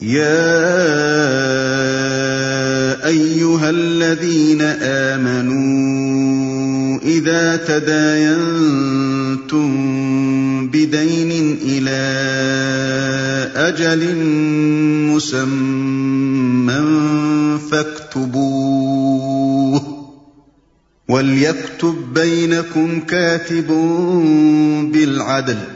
يا ايها الذين امنوا اذا تداينتم بدين الى اجل مسمى فاكتبوه وليكتب بينكم كاتب بالعدل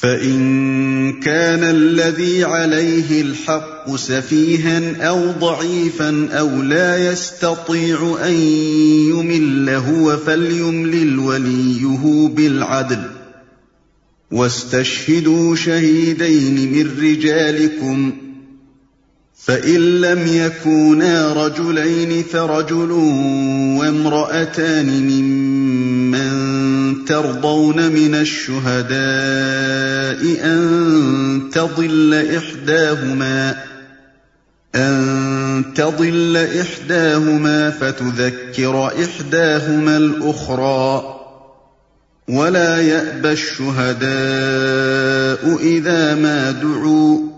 فإن كان الذي عليه الحق سفيها أو ضعيفا أو لا يستطيع أن يمل هو فليملل وليه بالعدل واستشهدوا شهيدين من رجالكم فإن لم يكونا رجلين فرجل وامرأتان ممن ترضون من الشهداء أن تضل إحداهما، أن تضل إحداهما فتذكر إحداهما الأخرى، ولا يأبى الشهداء إذا ما دعوا.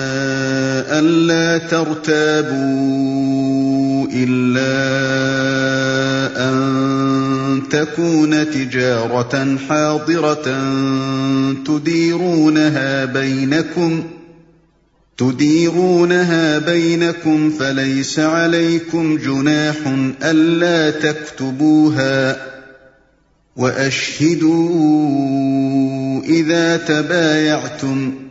ألا ترتابوا إلا أن تكون تجارة حاضرة تديرونها بينكم تديرونها بينكم فليس عليكم جناح ألا تكتبوها وأشهدوا إذا تبايعتم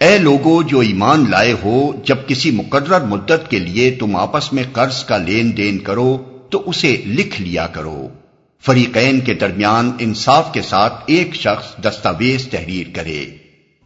اے لوگو، جو ایمان لائے ہو، جب کسی مقرر مدت کے لیے تم آپس میں قرض کا لین دین کرو، تو اسے لکھ لیا کرو۔ فریقین کے درمیان انصاف کے ساتھ ایک شخص دستاویز تحریر کرے۔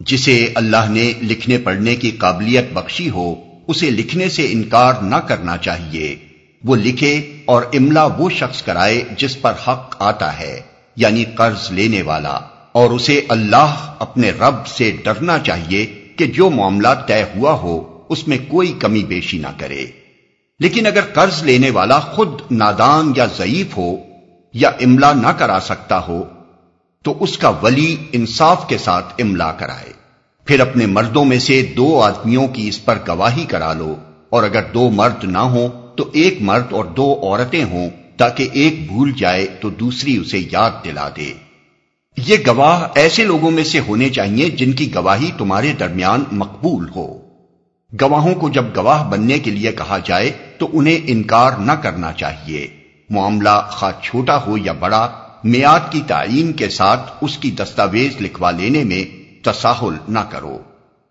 جسے اللہ نے لکھنے پڑھنے کی قابلیت بخشی ہو، اسے لکھنے سے انکار نہ کرنا چاہیے۔ وہ لکھے اور املا وہ شخص کرائے جس پر حق آتا ہے یعنی قرض لینے والا۔ اور اسے اللہ اپنے رب سے ڈرنا چاہیے کہ جو معاملہ طے ہوا ہو، اس میں کوئی کمی بیشی نہ کرے۔ لیکن اگر قرض لینے والا خود نادان یا ضعیف ہو یا املا نہ کرا سکتا ہو، تو اس کا ولی انصاف کے ساتھ املا کرائے۔ پھر اپنے مردوں میں سے دو آدمیوں کی اس پر گواہی کرا لو۔ اور اگر دو مرد نہ ہوں، تو ایک مرد اور دو عورتیں ہوں، تاکہ ایک بھول جائے تو دوسری اسے یاد دلا دے۔ یہ گواہ ایسے لوگوں میں سے ہونے چاہیے جن کی گواہی تمہارے درمیان مقبول ہو۔ گواہوں کو جب گواہ بننے کے لیے کہا جائے تو انہیں انکار نہ کرنا چاہیے۔ معاملہ خواہ چھوٹا ہو یا بڑا میاد کی تعین کے ساتھ اس کی دستاویز لکھوا لینے میں تساہل نہ کرو۔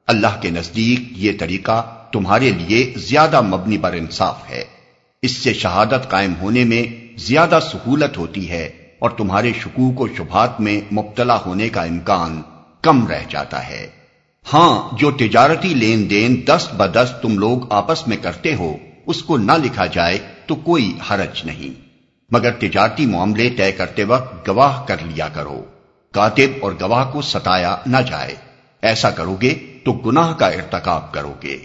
اللہ کے نزدیک یہ طریقہ تمہارے لیے زیادہ مبنی بر انصاف ہے۔ اس سے شہادت قائم ہونے میں زیادہ سہولت ہوتی ہے۔ اور تمہارے شکوک و شبہات میں مبتلا ہونے کا امکان کم رہ جاتا ہے۔ ہاں جو تجارتی لین دین دست بدست تم لوگ آپس میں کرتے ہو، اس کو نہ لکھا جائے تو کوئی حرج نہیں۔ مگر تجارتی معاملے طے کرتے وقت گواہ کر لیا کرو۔ کاتب اور گواہ کو ستایا نہ جائے۔ ایسا کرو گے تو گناہ کا ارتکاب کرو گے۔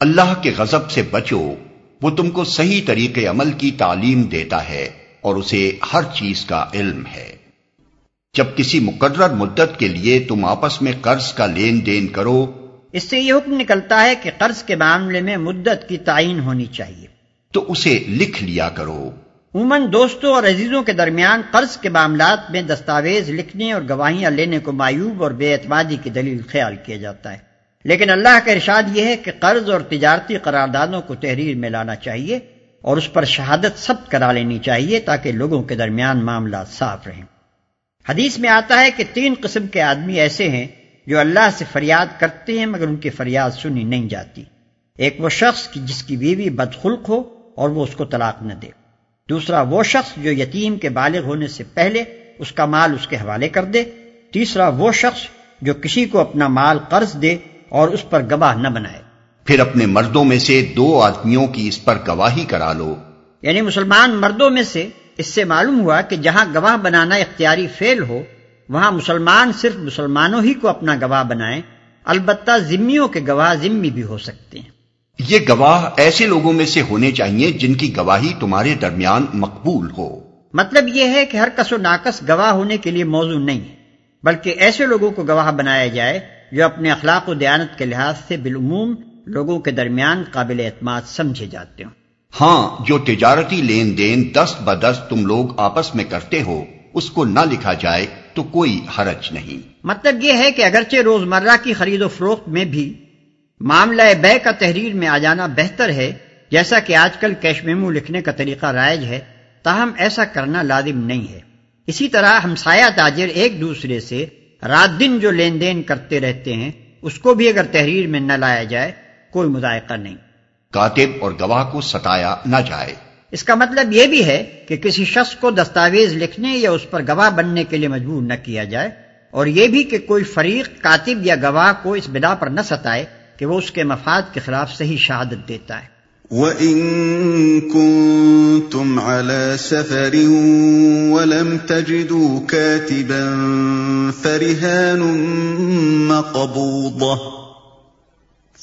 اللہ کے غضب سے بچو۔ وہ تم کو صحیح طریقے عمل کی تعلیم دیتا ہے۔ اور اسے ہر چیز کا علم ہے۔ جب کسی مقرر مدت کے لیے تم آپس میں قرض کا لین دین کرو اس سے یہ حکم نکلتا ہے کہ قرض کے معاملے میں مدت کی تعین ہونی چاہیے۔ تو اسے لکھ لیا کرو۔ عموماً دوستوں اور عزیزوں کے درمیان قرض کے معاملات میں دستاویز لکھنے اور گواہیاں لینے کو معیوب اور بے اعتمادی کی دلیل خیال کیا جاتا ہے۔ لیکن اللہ کا ارشاد یہ ہے کہ قرض اور تجارتی قراردادوں کو تحریر میں لانا چاہیے۔ اور اس پر شہادت ثبت کرا لینی چاہیے تاکہ لوگوں کے درمیان معاملات صاف رہیں۔ حدیث میں آتا ہے کہ تین قسم کے آدمی ایسے ہیں جو اللہ سے فریاد کرتے ہیں مگر ان کی فریاد سنی نہیں جاتی۔ ایک وہ شخص کی جس کی بیوی بدخلق ہو اور وہ اس کو طلاق نہ دے۔ دوسرا وہ شخص جو یتیم کے بالغ ہونے سے پہلے اس کا مال اس کے حوالے کر دے۔ تیسرا وہ شخص جو کسی کو اپنا مال قرض دے اور اس پر گواہ نہ بنائے۔ پھر اپنے مردوں میں سے دو آدمیوں کی اس پر گواہی کرا لو۔ یعنی مسلمان مردوں میں سے اس سے معلوم ہوا کہ جہاں گواہ بنانا اختیاری فیل ہو وہاں مسلمان صرف مسلمانوں ہی کو اپنا گواہ بنائیں البتہ ذمیوں کے گواہ ذمی بھی ہو سکتے ہیں۔ یہ گواہ ایسے لوگوں میں سے ہونے چاہیے جن کی گواہی تمہارے درمیان مقبول ہو۔ مطلب یہ ہے کہ ہر کس و ناقص گواہ ہونے کے لیے موضوع نہیں ہے بلکہ ایسے لوگوں کو گواہ بنایا جائے جو اپنے اخلاق و دیانت کے لحاظ سے بالعموم لوگوں کے درمیان قابل اعتماد سمجھے جاتے ہوں۔ ہاں جو تجارتی لین دین دست بدست تم لوگ آپس میں کرتے ہو اس کو نہ لکھا جائے تو کوئی حرج نہیں۔ مطلب یہ ہے کہ اگرچہ روزمرہ کی خرید و فروخت میں بھی معاملہ بے کا تحریر میں آ جانا بہتر ہے جیسا کہ آج کل کیش میمو لکھنے کا طریقہ رائج ہے تاہم ایسا کرنا لازم نہیں ہے۔ اسی طرح ہم سایہ تاجر ایک دوسرے سے رات دن جو لین دین کرتے رہتے ہیں اس کو بھی اگر تحریر میں نہ لایا جائے کوئی مذائقہ نہیں۔ کاتب اور گواہ کو ستایا نہ جائے۔ اس کا مطلب یہ بھی ہے کہ کسی شخص کو دستاویز لکھنے یا اس پر گواہ بننے کے لیے مجبور نہ کیا جائے اور یہ بھی کہ کوئی فریق کاتب یا گواہ کو اس بنا پر نہ ستائے کہ وہ اس کے مفاد کے خلاف صحیح شہادت دیتا ہے۔ وَإِن كُنتُمْ عَلَى سَفَرٍ وَلَمْ تَجِدُوا كَاتِبًا فَرِهَانٌ مَقْبُوضَةٌ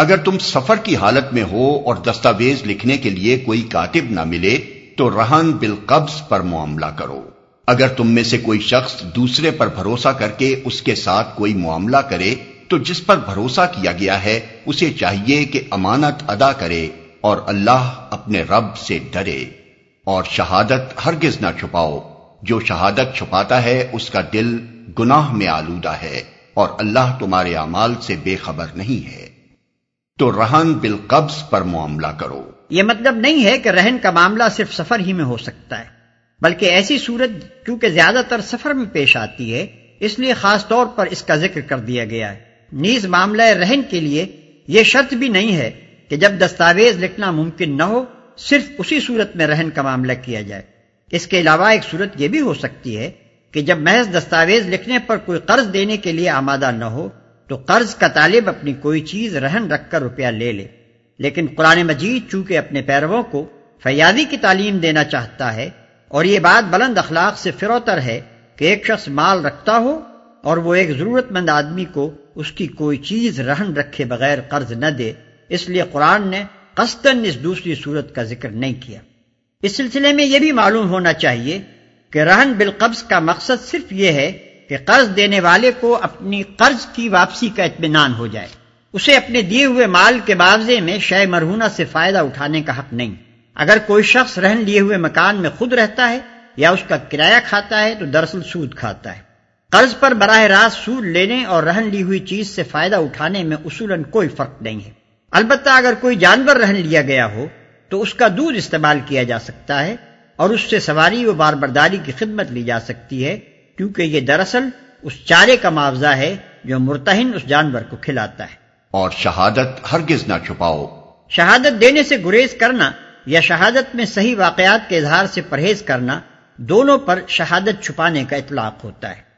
اگر تم سفر کی حالت میں ہو اور دستاویز لکھنے کے لیے کوئی کاتب نہ ملے، تو رہن بالقبض پر معاملہ کرو۔ اگر تم میں سے کوئی شخص دوسرے پر بھروسہ کر کے اس کے ساتھ کوئی معاملہ کرے، تو جس پر بھروسہ کیا گیا ہے، اسے چاہیے کہ امانت ادا کرے اور اللہ اپنے رب سے ڈرے۔ اور شہادت ہرگز نہ چھپاؤ۔ جو شہادت چھپاتا ہے، اس کا دل گناہ میں آلودہ ہے اور اللہ تمہارے اعمال سے بے خبر نہیں ہے۔ تو رہن بالقبض پر معاملہ کرو۔ یہ مطلب نہیں ہے کہ رہن کا معاملہ صرف سفر ہی میں ہو سکتا ہے، بلکہ ایسی صورت کیونکہ زیادہ تر سفر میں پیش آتی ہے، اس لیے خاص طور پر اس کا ذکر کر دیا گیا ہے۔ نیز معاملہ رہن کے لیے یہ شرط بھی نہیں ہے کہ جب دستاویز لکھنا ممکن نہ ہو، صرف اسی صورت میں رہن کا معاملہ کیا جائے۔ اس کے علاوہ ایک صورت یہ بھی ہو سکتی ہے کہ جب محض دستاویز لکھنے پر کوئی قرض دینے کے لیے آمادہ نہ ہو تو قرض کا طالب اپنی کوئی چیز رہن رکھ کر روپیہ لے لے۔ لیکن قرآن مجید چونکہ اپنے پیرووں کو فیادی کی تعلیم دینا چاہتا ہے اور یہ بات بلند اخلاق سے فروتر ہے کہ ایک شخص مال رکھتا ہو اور وہ ایک ضرورت مند آدمی کو اس کی کوئی چیز رہن رکھے بغیر قرض نہ دے، اس لیے قرآن نے قصدن اس دوسری صورت کا ذکر نہیں کیا۔ اس سلسلے میں یہ بھی معلوم ہونا چاہیے کہ رہن بالقبض کا مقصد صرف یہ ہے کہ قرض دینے والے کو اپنی قرض کی واپسی کا اطمینان ہو جائے۔ اسے اپنے دیے ہوئے مال کے معاوضے میں شے مرہونہ سے فائدہ اٹھانے کا حق نہیں۔ اگر کوئی شخص رہن لیے ہوئے مکان میں خود رہتا ہے یا اس کا کرایہ کھاتا ہے تو دراصل سود کھاتا ہے۔ قرض پر براہ راست سود لینے اور رہن لی ہوئی چیز سے فائدہ اٹھانے میں اصولاً کوئی فرق نہیں ہے۔ البتہ اگر کوئی جانور رہن لیا گیا ہو تو اس کا دودھ استعمال کیا جا سکتا ہے اور اس سے سواری و بار برداری کی خدمت لی جا سکتی ہے۔ کیونکہ یہ دراصل اس چارے کا معاوضہ ہے جو مرتہن اس جانور کو کھلاتا ہے۔ اور شہادت ہرگز نہ چھپاؤ۔ شہادت دینے سے گریز کرنا یا شہادت میں صحیح واقعات کے اظہار سے پرہیز کرنا دونوں پر شہادت چھپانے کا اطلاق ہوتا ہے۔